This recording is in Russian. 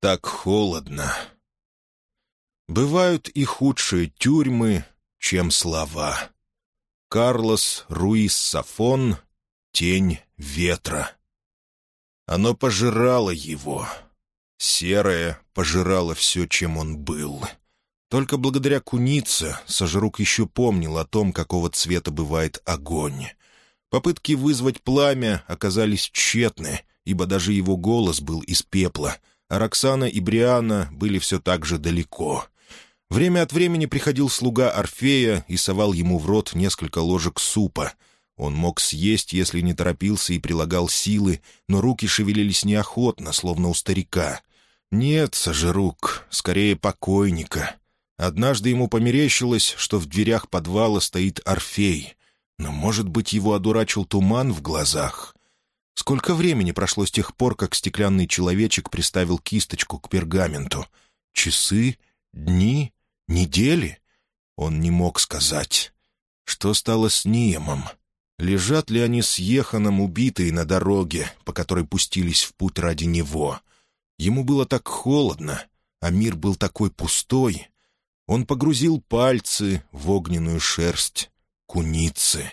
так холодно. Бывают и худшие тюрьмы, чем слова. Карлос Руис Сафон «Тень ветра». Оно пожирало его. Серое пожирало все, чем он был. Только благодаря кунице Сожрук еще помнил о том, какого цвета бывает огонь. Попытки вызвать пламя оказались тщетны, ибо даже его голос был из пепла, Роксана и Бриана были все так же далеко. Время от времени приходил слуга Орфея и совал ему в рот несколько ложек супа. Он мог съесть, если не торопился и прилагал силы, но руки шевелились неохотно, словно у старика. Нет, Сожрук, скорее покойника. Однажды ему померещилось, что в дверях подвала стоит Орфей. Но, может быть, его одурачил туман в глазах? Сколько времени прошло с тех пор, как стеклянный человечек приставил кисточку к пергаменту? Часы? Дни? Недели? Он не мог сказать. Что стало с Ниемом? Лежат ли они с Еханом убитые на дороге, по которой пустились в путь ради него? Ему было так холодно, а мир был такой пустой. Он погрузил пальцы в огненную шерсть куницы.